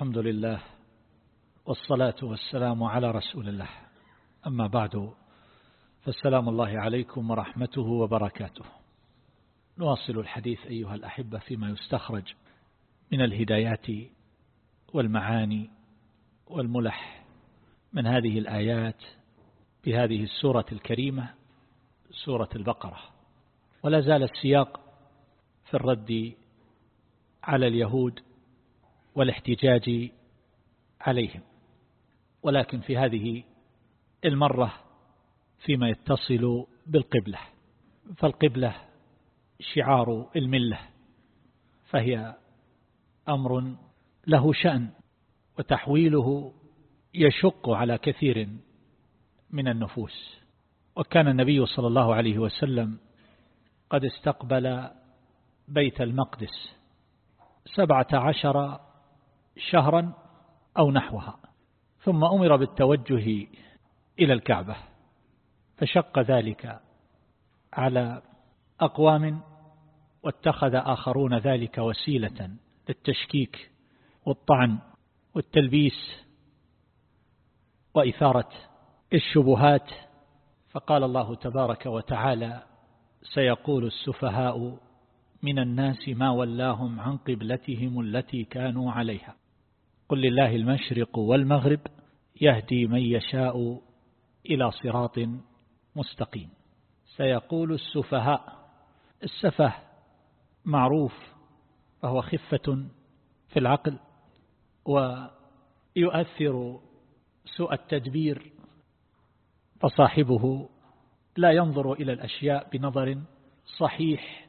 الحمد لله والصلاة والسلام على رسول الله. أما بعد فالسلام الله عليكم ورحمته وبركاته. نواصل الحديث أيها الأحبة فيما يستخرج من الهدايات والمعاني والملح من هذه الآيات بهذه السورة الكريمة سورة البقرة. ولا زال السياق في الرد على اليهود والاحتجاج عليهم. ولكن في هذه المرة فيما يتصل بالقبلة فالقبلة شعار الملة فهي أمر له شأن وتحويله يشق على كثير من النفوس. وكان النبي صلى الله عليه وسلم قد استقبل بيت المقدس سبعة عشر شهرا أو نحوها ثم أمر بالتوجه إلى الكعبة فشق ذلك على أقوام واتخذ آخرون ذلك وسيلة للتشكيك والطعن والتلبيس وإثارة الشبهات. فقال الله تبارك وتعالى سيقول السفهاء من الناس ما ولاهم عن قبلتهم التي كانوا عليها. قل لله المشرق والمغرب يهدي من يشاء إلى صراط مستقيم. سيقول السفهاء السفه معروف وهو خفة في العقل ويؤثر سوء التدبير فصاحبه لا ينظر إلى الأشياء بنظر صحيح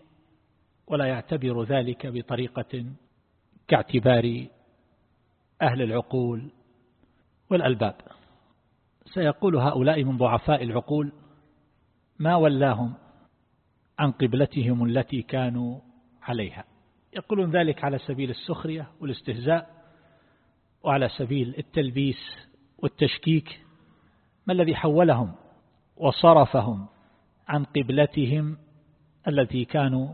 ولا يعتبر ذلك بطريقة كاعتبار أهل العقول والألباب. سيقول هؤلاء من ضعفاء العقول ما ولاهم عن قبلتهم التي كانوا عليها. يقولون ذلك على سبيل السخرية والاستهزاء وعلى سبيل التلبيس والتشكيك. ما الذي حولهم وصرفهم عن قبلتهم التي كانوا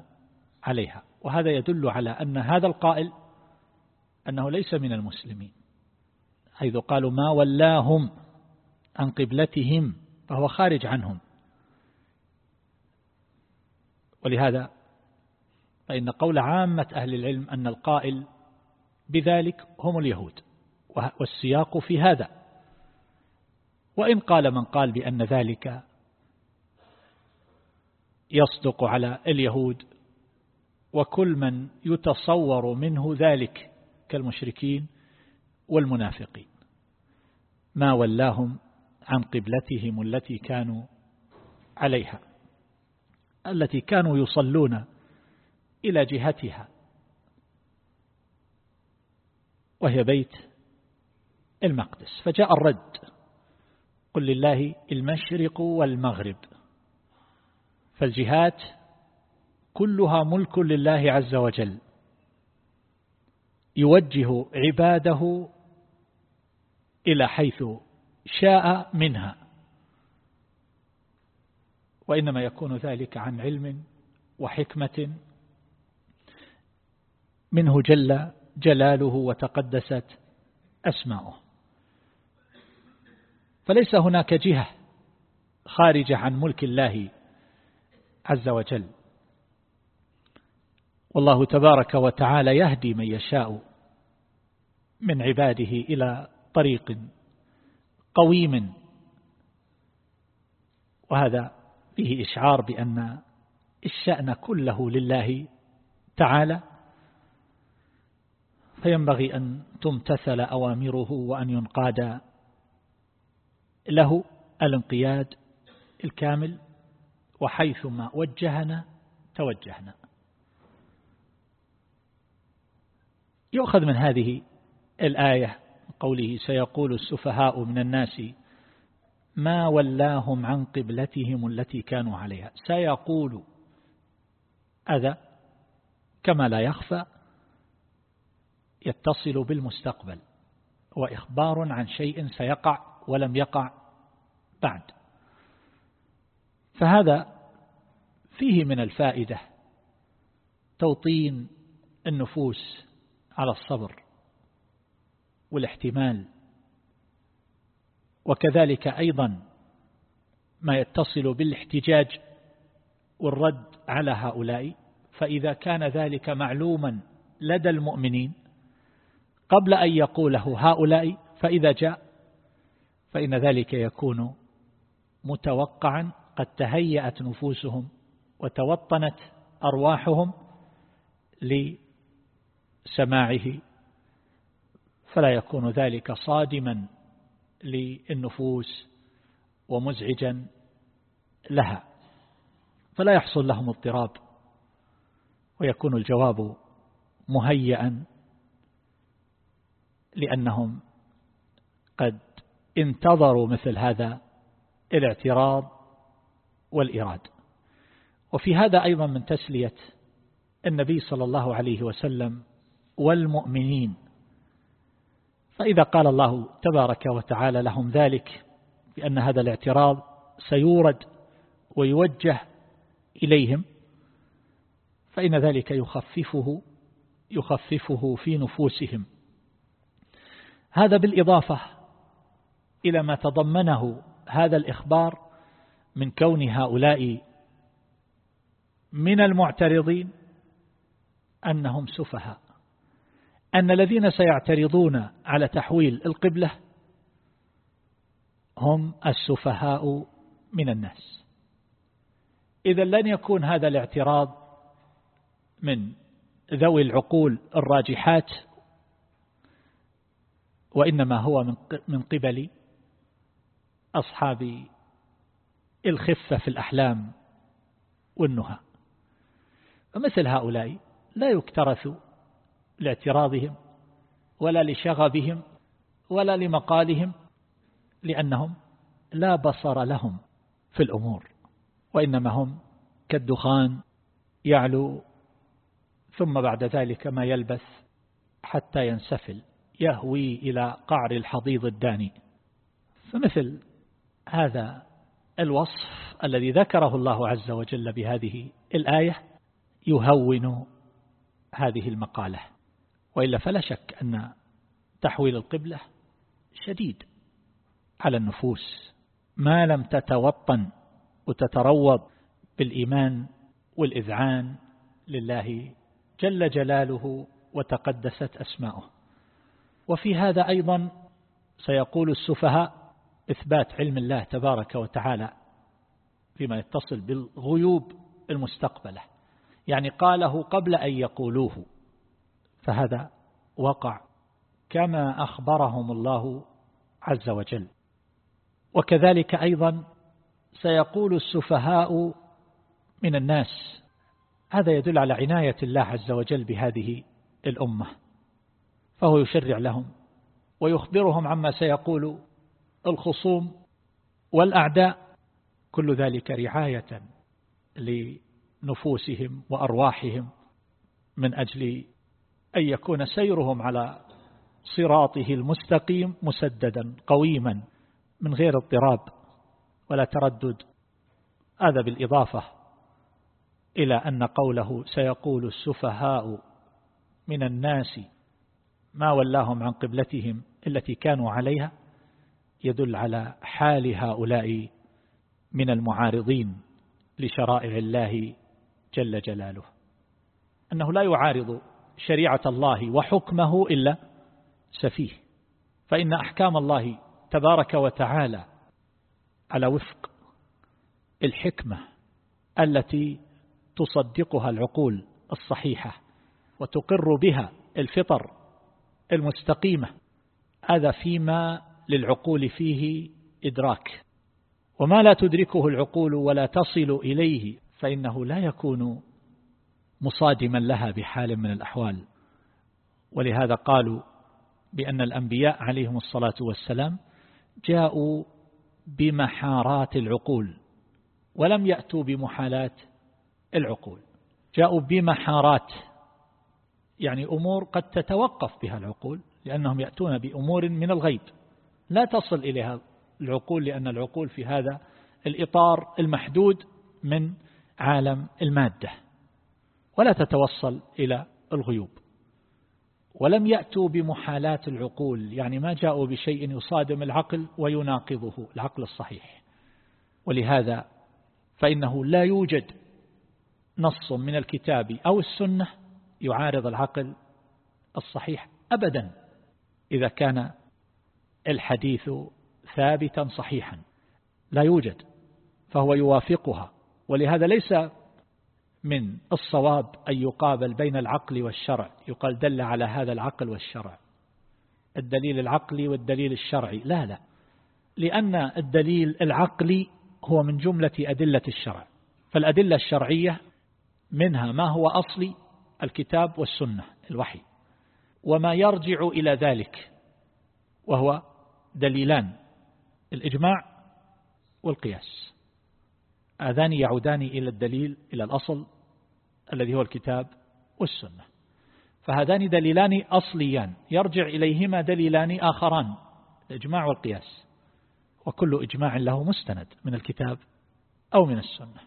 عليها؟ وهذا يدل على أن هذا القائل أنه ليس من المسلمين. حيث قالوا ما ولاهم عن قبلتهم فهو خارج عنهم. ولهذا فإن قول عامة أهل العلم أن القائل بذلك هم اليهود والسياق في هذا. وإن قال من قال بأن ذلك يصدق على اليهود وكل من يتصور منه ذلك كالمشركين والمنافقين. ما ولاهم عن قبلتهم التي كانوا عليها التي كانوا يصلون إلى جهتها وهي بيت المقدس. فجاء الرد قل لله المشرق والمغرب. فالجهات كلها ملك لله عز وجل. يوجه عباده إلى حيث شاء منها. وإنما يكون ذلك عن علم وحكمة منه جل جلاله وتقدست أسماؤه. فليس هناك جهة خارجة عن ملك الله عز وجل. والله تبارك وتعالى يهدي من يشاء من عباده إلى طريق قويم. وهذا فيه إشعار بأن الشأن كله لله تعالى. فينبغي أن تمتثل أوامره وأن ينقاد له الانقياد الكامل وحيثما وجهنا توجهنا. يؤخذ من هذه الآية قوله سيقول السفهاء من الناس ما ولاهم عن قبلتهم التي كانوا عليها. سيقول أذى كما لا يخفى يتصل بالمستقبل وإخبار عن شيء سيقع ولم يقع بعد. فهذا فيه من الفائدة توطين النفوس على الصبر والاحتمال وكذلك أيضا ما يتصل بالاحتجاج والرد على هؤلاء فإذا كان ذلك معلوما لدى المؤمنين قبل أن يقوله هؤلاء فإذا جاء فإن ذلك يكون متوقعا قد تهيأت نفوسهم وتوطنت أرواحهم لسماعه فلا يكون ذلك صادما للنفوس ومزعجا لها فلا يحصل لهم اضطراب ويكون الجواب مهيئا لأنهم قد انتظروا مثل هذا الاعتراض والإراد. وفي هذا أيضا من تسلية النبي صلى الله عليه وسلم والمؤمنين. فإذا قال الله تبارك وتعالى لهم ذلك بأن هذا الاعتراض سيورد ويوجه إليهم فإن ذلك يخففه يخففه في نفوسهم. هذا بالإضافة إلى ما تضمنه هذا الإخبار من كون هؤلاء من المعترضين أنهم سفهاء. أن الذين سيعترضون على تحويل القبلة هم السفهاء من الناس. إذا لن يكون هذا الاعتراض من ذوي العقول الراجحات وإنما هو من قبل أصحاب الخفة في الأحلام والنهى. فمثل هؤلاء لا يكترث لاعتراضهم ولا لشغبهم ولا لمقالهم لأنهم لا بصر لهم في الأمور وإنما هم كالدخان يعلو ثم بعد ذلك ما يلبث حتى ينسفل يهوي إلى قعر الحضيض الداني. فمثل هذا الوصف الذي ذكره الله عز وجل بهذه الآية يهون هذه المقالة. وإلا فلا شك أن تحويل القبلة شديد على النفوس. ما لم تتوطن وتتروض بالإيمان والإذعان لله جل جلاله وتقدست أسماؤه. وفي هذا أيضا سيقول السفهاء إثبات علم الله تبارك وتعالى فيما يتصل بالغيوب المستقبلة. يعني قاله قبل أن يقولوه. فهذا وقع كما أخبرهم الله عز وجل. وكذلك أيضا سيقول السفهاء من الناس هذا يدل على عناية الله عز وجل بهذه الأمة فهو يشرع لهم ويخبرهم عما سيقول الخصوم والأعداء كل ذلك رعاية لنفوسهم وأرواحهم من أجل أن يكون سيرهم على صراطه المستقيم مسددا قويما من غير اضطراب ولا تردد. هذا بالإضافة إلى أن قوله سيقول السفهاء من الناس ما ولاهم عن قبلتهم التي كانوا عليها يدل على حال هؤلاء من المعارضين لشرائع الله جل جلاله. أنه لا يعارض شريعة الله وحكمه إلا سفيه. فإن أحكام الله تبارك وتعالى على وفق الحكمة التي تصدقها العقول الصحيحة وتقر بها الفطر المستقيمة هذا فيما للعقول فيه إدراك. وما لا تدركه العقول ولا تصل إليه فإنه لا يكون مصادما لها بحال من الأحوال. ولهذا قالوا بأن الأنبياء عليهم الصلاة والسلام جاءوا بمحارات العقول ولم يأتوا بمحالات العقول. جاءوا بمحارات يعني أمور قد تتوقف بها العقول لأنهم يأتون بأمور من الغيب. لا تصل إليها العقول لأن العقول في هذا الإطار المحدود من عالم المادة. ولا تتوصل إلى الغيوب. ولم يأتوا بمحالات العقول يعني ما جاءوا بشيء يصادم العقل ويناقضه العقل الصحيح. ولهذا فإنه لا يوجد نص من الكتاب أو السنة يعارض العقل الصحيح أبدا إذا كان الحديث ثابتا صحيحا. لا يوجد فهو يوافقها. ولهذا ليس من الصواب أن يقابل بين العقل والشرع. يقال دل على هذا العقل والشرع. الدليل العقلي والدليل الشرعي. لا لا. لأن الدليل العقلي هو من جملة أدلة الشرع. فالأدلة الشرعية منها ما هو أصلي الكتاب والسنة الوحي. وما يرجع إلى ذلك وهو دليلان الإجماع والقياس. هذان يعودان إلى الدليل إلى الأصل الذي هو الكتاب والسنة. فهذان دليلان أصليان. يرجع إليهما دليلان آخران الإجماع والقياس. وكل إجماع له مستند من الكتاب أو من السنة.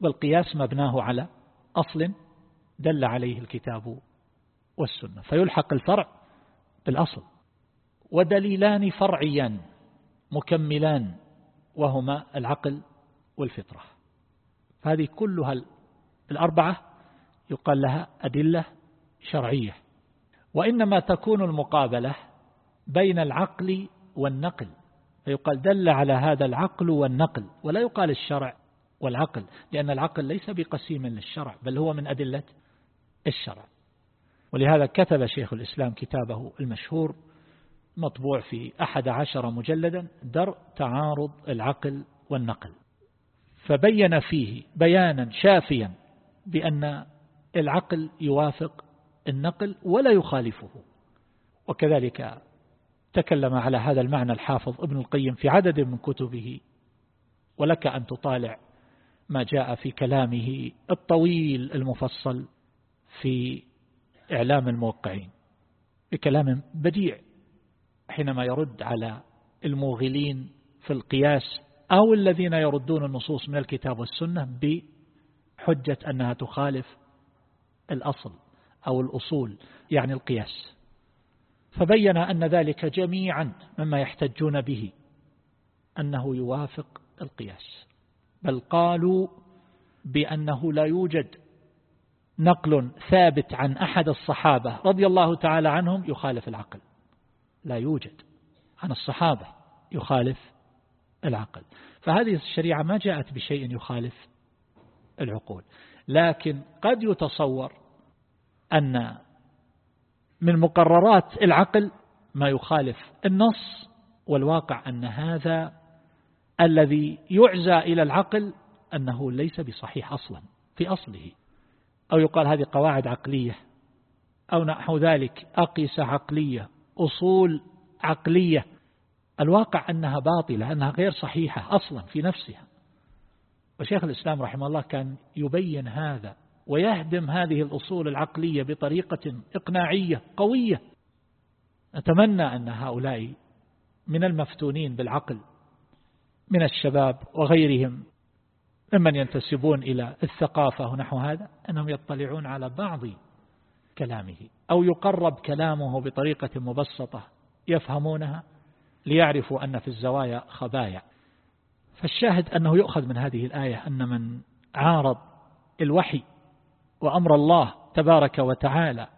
والقياس مبناه على أصل دل عليه الكتاب والسنة. فيلحق الفرع بالأصل. ودليلان فرعيان مكملان وهما العقل والفطرة. هذه كلها الأربعة يقال لها أدلة شرعية. وإنما تكون المقابلة بين العقل والنقل. فيقال دل على هذا العقل والنقل ولا يقال الشرع والعقل لأن العقل ليس بقسيم للشرع بل هو من أدلة الشرع. ولهذا كتب شيخ الإسلام كتابه المشهور مطبوع في أحد عشر مجلدا در تعارض العقل والنقل. فبين فيه بيانا شافيا بأن العقل يوافق النقل ولا يخالفه. وكذلك تكلم على هذا المعنى الحافظ ابن القيم في عدد من كتبه ولك أن تطالع ما جاء في كلامه الطويل المفصل في إعلام الموقعين بكلام بديع حينما يرد على الموغلين في القياس أو الذين يردون النصوص من الكتاب والسنة بحجة أنها تخالف الأصل أو الأصول يعني القياس. فبين أن ذلك جميعا مما يحتجون به أنه يوافق القياس. بل قالوا بأنه لا يوجد نقل ثابت عن أحد الصحابة رضي الله تعالى عنهم يخالف العقل. لا يوجد عن الصحابة يخالف العقل. فهذه الشريعة ما جاءت بشيء يخالف العقول. لكن قد يتصور أن من مقررات العقل ما يخالف النص والواقع أن هذا الذي يعزى إلى العقل أنه ليس بصحيح أصلا في أصله. أو يقال هذه قواعد عقلية. أو نحو ذلك أقيسة عقلية أصول عقلية. الواقع أنها باطلة أنها غير صحيحة أصلا في نفسها. وشيخ الإسلام رحمه الله كان يبين هذا ويهدم هذه الأصول العقلية بطريقة إقناعية قوية. أتمنى أن هؤلاء من المفتونين بالعقل من الشباب وغيرهم ممن ينتسبون إلى الثقافة ونحو هذا أنهم يطلعون على بعض كلامه أو يقرب كلامه بطريقة مبسطة يفهمونها ليعرفوا أن في الزوايا خبايا. فالشاهد أنه يؤخذ من هذه الآية أن من عارض الوحي وأمر الله تبارك وتعالى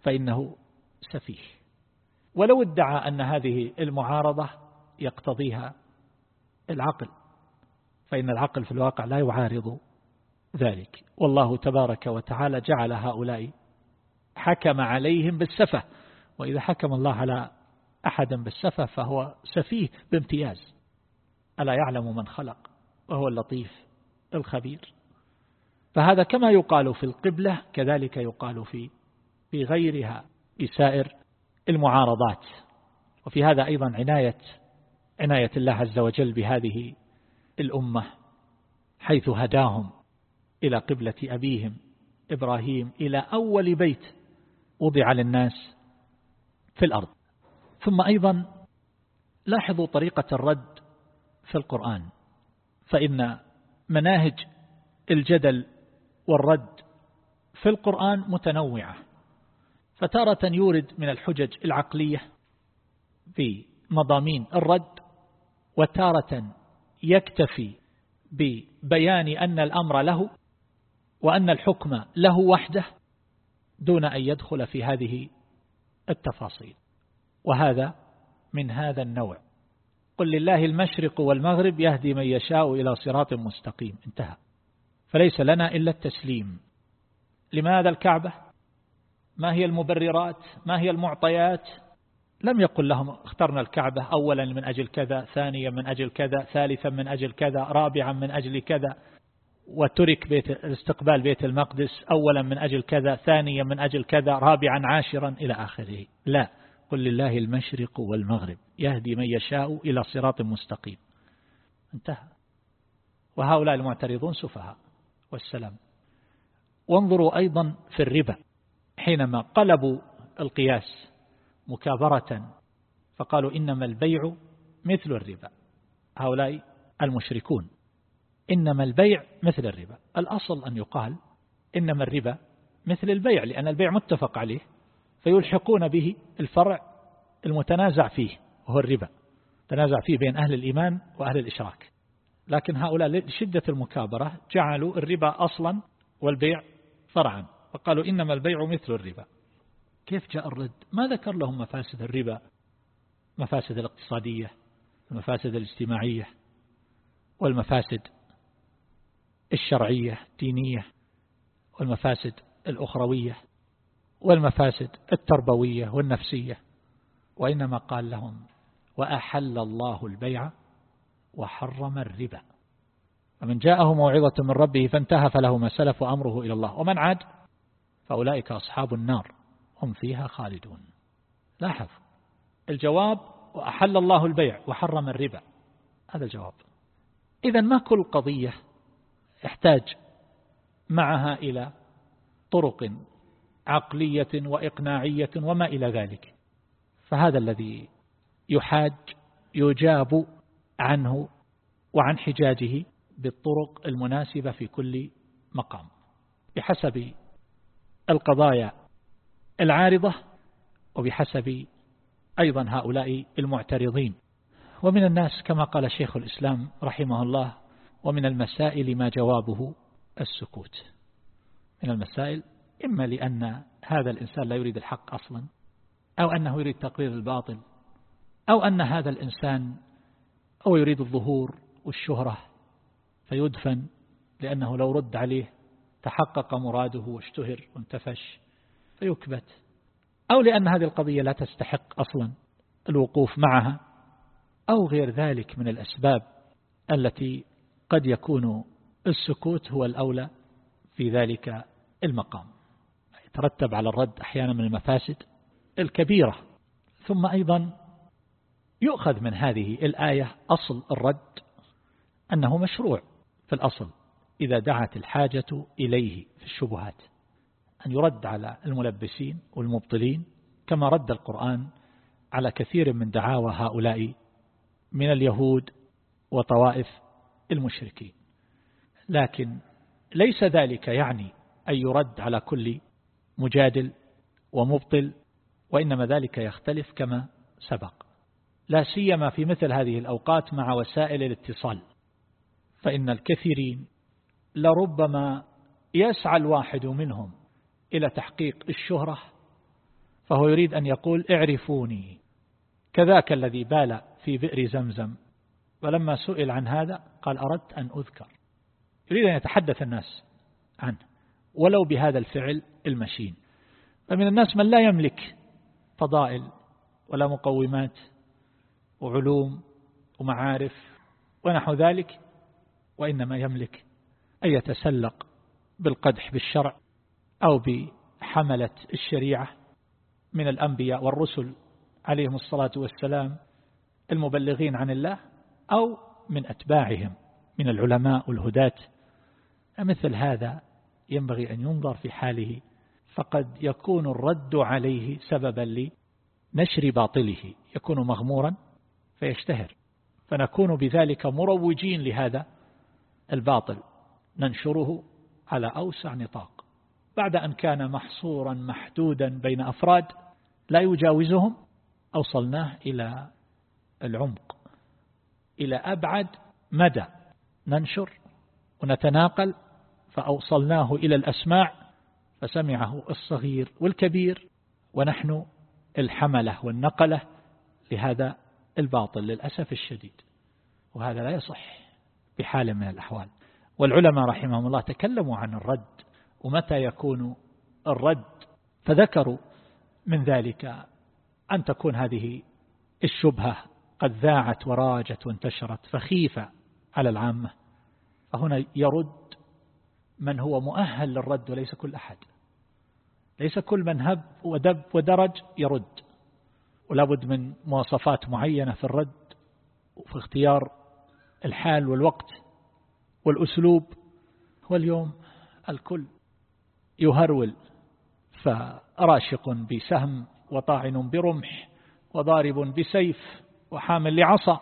فإنه سفيه. ولو ادعى أن هذه المعارضة يقتضيها العقل فإن العقل في الواقع لا يعارض ذلك. والله تبارك وتعالى جعل هؤلاء حكم عليهم بالسفة وإذا حكم الله على أحدا بالسفة فهو سفيه بامتياز. ألا يعلم من خلق؟ وهو اللطيف الخبير. فهذا كما يقال في القبلة كذلك يقال في في غيرها بسائر المعارضات. وفي هذا أيضا عناية عناية الله عز وجل بهذه الأمة حيث هداهم إلى قبلة أبيهم إبراهيم إلى أول بيت وضع للناس في الأرض. ثم أيضا لاحظوا طريقة الرد في القرآن فإن مناهج الجدل والرد في القرآن متنوعة فتارة يورد من الحجج العقلية في مضامين الرد وتارة يكتفي ببيان أن الأمر له وأن الحكم له وحده دون أن يدخل في هذه التفاصيل. وهذا من هذا النوع. قل لله المشرق والمغرب يهدي من يشاء إلى صراط مستقيم. انتهى. فليس لنا إلا التسليم. لماذا الكعبة؟ ما هي المبررات؟ ما هي المعطيات؟ لم يقل لهم اخترنا الكعبة أولا من أجل كذا ثانيا من أجل كذا ثالثا من أجل كذا رابعا من أجل كذا. وترك بيت استقبال بيت المقدس أولا من أجل كذا ثانيا من أجل كذا رابعا عاشرا إلى آخره. لا. قل لله المشرق والمغرب يهدي من يشاء إلى صراط مستقيم. انتهى. وهؤلاء المعترضون سفهاء. والسلام. وانظروا أيضا في الربا. حينما قلبوا القياس مكابرة فقالوا إنما البيع مثل الربا. هؤلاء المشركون. إنما البيع مثل الربا. الأصل أن يقال إنما الربا مثل البيع لأن البيع متفق عليه. فيلحقون به الفرع المتنازع فيه وهو الربا. تنازع فيه بين أهل الإيمان وأهل الإشراك. لكن هؤلاء لشدة المكابرة جعلوا الربا أصلا والبيع فرعا فقالوا إنما البيع مثل الربا. كيف جاء الرد؟ ما ذكر لهم مفاسد الربا؟ مفاسد الاقتصادية المفاسد الاجتماعية والمفاسد الشرعية الدينية والمفاسد الأخروية. والمفاسد التربوية والنفسية وإنما قال لهم وأحل الله البيع وحرم الربا. ومن جاءه موعظة من ربه فانتهى فله ما سلف وأمره إلى الله. ومن عاد؟ فأولئك أصحاب النار هم فيها خالدون. لاحظ الجواب وأحل الله البيع وحرم الربا. هذا الجواب. إذا ما كل قضية يحتاج معها إلى طرق عقلية وإقناعية وما إلى ذلك. فهذا الذي يحاج يجاب عنه وعن حجاجه بالطرق المناسبة في كل مقام. بحسب القضايا العارضة وبحسب أيضا هؤلاء المعترضين. ومن الناس كما قال شيخ الإسلام رحمه الله ومن المسائل ما جوابه السكوت. من المسائل إما لأن هذا الإنسان لا يريد الحق أصلا أو أنه يريد تقرير الباطل أو أن هذا الإنسان أو يريد الظهور والشهرة فيدفن لأنه لو رد عليه تحقق مراده واشتهر وانتفش فيكبت أو لأن هذه القضية لا تستحق أصلا الوقوف معها أو غير ذلك من الأسباب التي قد يكون السكوت هو الأولى في ذلك المقام. يترتب على الرد أحيانا من المفاسد الكبيرة. ثم أيضا يؤخذ من هذه الآية أصل الرد أنه مشروع في الأصل إذا دعت الحاجة إليه في الشبهات. أن يرد على الملبسين والمبطلين كما رد القرآن على كثير من دعاوى هؤلاء من اليهود وطوائف المشركين. لكن ليس ذلك يعني أن يرد على كل مجادل ومبطل وإنما ذلك يختلف كما سبق. لا سيما في مثل هذه الأوقات مع وسائل الاتصال. فإن الكثيرين لربما يسعى الواحد منهم إلى تحقيق الشهرة فهو يريد أن يقول اعرفوني كذاك الذي بال في بئر زمزم. ولما سئل عن هذا قال أردت أن أذكر. يريد أن يتحدث الناس عنه. ولو بهذا الفعل المشين. فمن الناس من لا يملك فضائل ولا مقومات وعلوم ومعارف ونحو ذلك وإنما يملك أن يتسلق بالقدح بالشرع أو بحملة الشريعة من الأنبياء والرسل عليهم الصلاة والسلام المبلغين عن الله أو من أتباعهم من العلماء والهداة مثل هذا ينبغي أن ينظر في حاله فقد يكون الرد عليه سببا لنشر باطله. يكون مغمورا فيشتهر. فنكون بذلك مروجين لهذا الباطل. ننشره على أوسع نطاق. بعد أن كان محصورا محدودا بين أفراد لا يجاوزهم أوصلناه إلى العمق. إلى أبعد مدى. ننشر ونتناقل فأوصلناه إلى الأسماع. فسمعه الصغير والكبير. ونحن الحملة والنقلة لهذا الباطل للأسف الشديد. وهذا لا يصح بحال من الأحوال. والعلماء رحمهم الله تكلموا عن الرد. ومتى يكون الرد؟ فذكروا من ذلك أن تكون هذه الشبهة قد ذاعت وراجت وانتشرت فخيفة على العامة. فهنا يرد من هو مؤهل للرد وليس كل أحد. ليس كل من هب ودب ودرج يرد. ولا بد من مواصفات معينة في الرد وفي اختيار الحال والوقت والأسلوب. واليوم الكل يهرول فراشق بسهم وطاعن برمح وضارب بسيف وحامل لعصا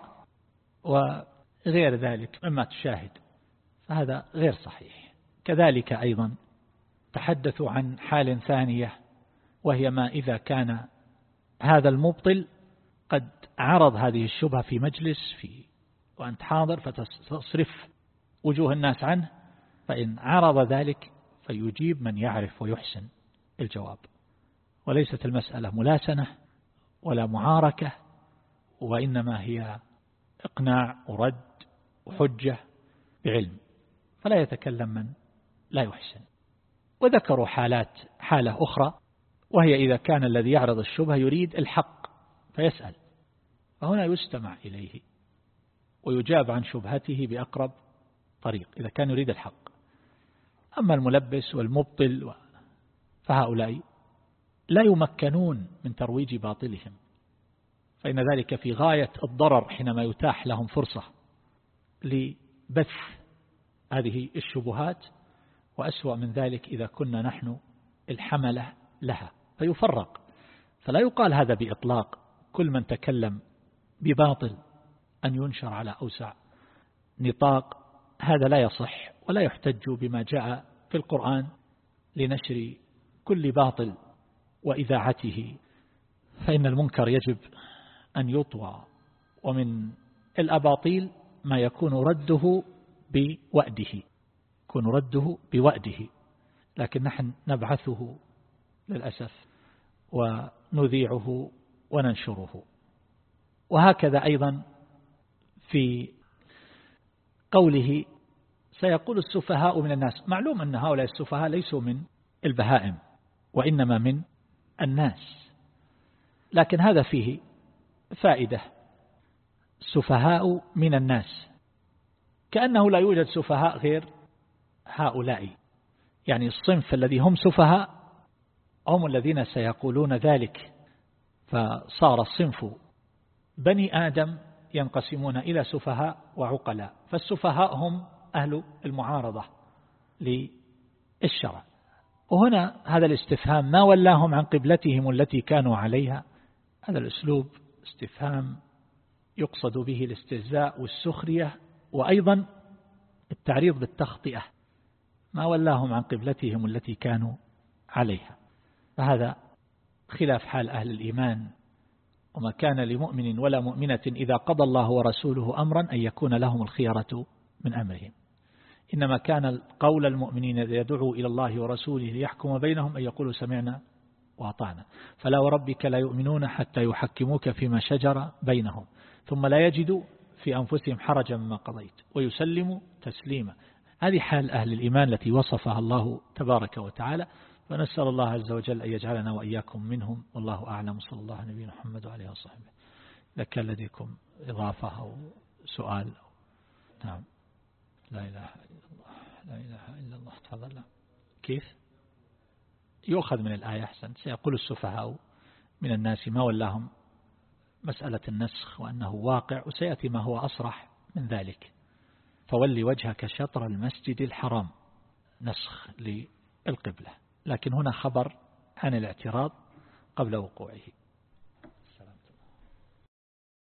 وغير ذلك مما تشاهد. فهذا غير صحيح. كذلك أيضا تحدثوا عن حال ثانية وهي ما إذا كان هذا المبطل قد عرض هذه الشبهة في مجلس في وأنت حاضر فتصرف وجوه الناس عنه فإن عرض ذلك فيجيب من يعرف ويحسن الجواب. وليست المسألة ملاسنة ولا معاركة وإنما هي إقناع ورد وحجة بعلم. فلا يتكلم من لا يحسن. وذكروا حالات حالة أخرى وهي إذا كان الذي يعرض الشبهة يريد الحق فيسأل. فهنا يستمع إليه ويجاب عن شبهته بأقرب طريق إذا كان يريد الحق. أما الملبس والمبطل فهؤلاء لا يمكنون من ترويج باطلهم. فإن ذلك في غاية الضرر حينما يتاح لهم فرصة لبث هذه الشبهات وأسوأ من ذلك إذا كنا نحن الحملة لها فيفرق. فلا يقال هذا بإطلاق كل من تكلم بباطل أن ينشر على أوسع نطاق هذا لا يصح ولا يحتج بما جاء في القرآن لنشر كل باطل وإذاعته. فإن المنكر يجب أن يطوى ومن الأباطيل ما يكون رده بوأده. يكون رده بوأده لكن نحن نبعثه للأسف ونذيعه وننشره. وهكذا أيضا في قوله سيقول السفهاء من الناس. معلوم أن هؤلاء السفهاء ليسوا من البهائم وإنما من الناس. لكن هذا فيه فائدة. سفهاء من الناس. كأنه لا يوجد سفهاء غير هؤلاء يعني الصنف الذي هم سفهاء هم الذين سيقولون ذلك. فصار الصنف بني آدم ينقسمون إلى سفهاء وعقلاء فالسفهاء هم أهل المعارضة للشرع. وهنا هذا الاستفهام ما ولاهم عن قبلتهم التي كانوا عليها؟ هذا الأسلوب استفهام يقصد به الاستهزاء والسخرية وأيضا التعريض بالتخطئة. ما ولاهم عن قبلتهم التي كانوا عليها. فهذا خلاف حال أهل الإيمان. وما كان لمؤمن ولا مؤمنة إذا قضى الله ورسوله أمرا أن يكون لهم الخيرة من أمرهم. إنما كان قول المؤمنين إذا يدعوا إلى الله ورسوله ليحكم بينهم أن يقولوا سمعنا وأطعنا. فلا وربك لا يؤمنون حتى يحكموك فيما شجر بينهم. ثم لا يجدوا في أنفسهم حرجا مما قضيت. ويسلموا تسليما. هذه حال أهل الإيمان التي وصفها الله تبارك وتعالى. فنسأل الله عز وجل أن يجعلنا وإياكم منهم. والله أعلم. صلى الله عليه نبينا محمد وعليه وصحبه. لك لديكم إضافة أو سؤال نعم. لا إله إلا الله. لا إله إلا الله. تفضل. كيف؟ يؤخذ من الآية أحسن. سيقول السفهاء من الناس ما ولاهم مسألة النسخ وأنه واقع وسيأتي ما هو أصرح من ذلك. فولي وجهك شطر المسجد الحرام. نسخ للقبلة. لكن هنا خبر عن الاعتراض قبل وقوعه.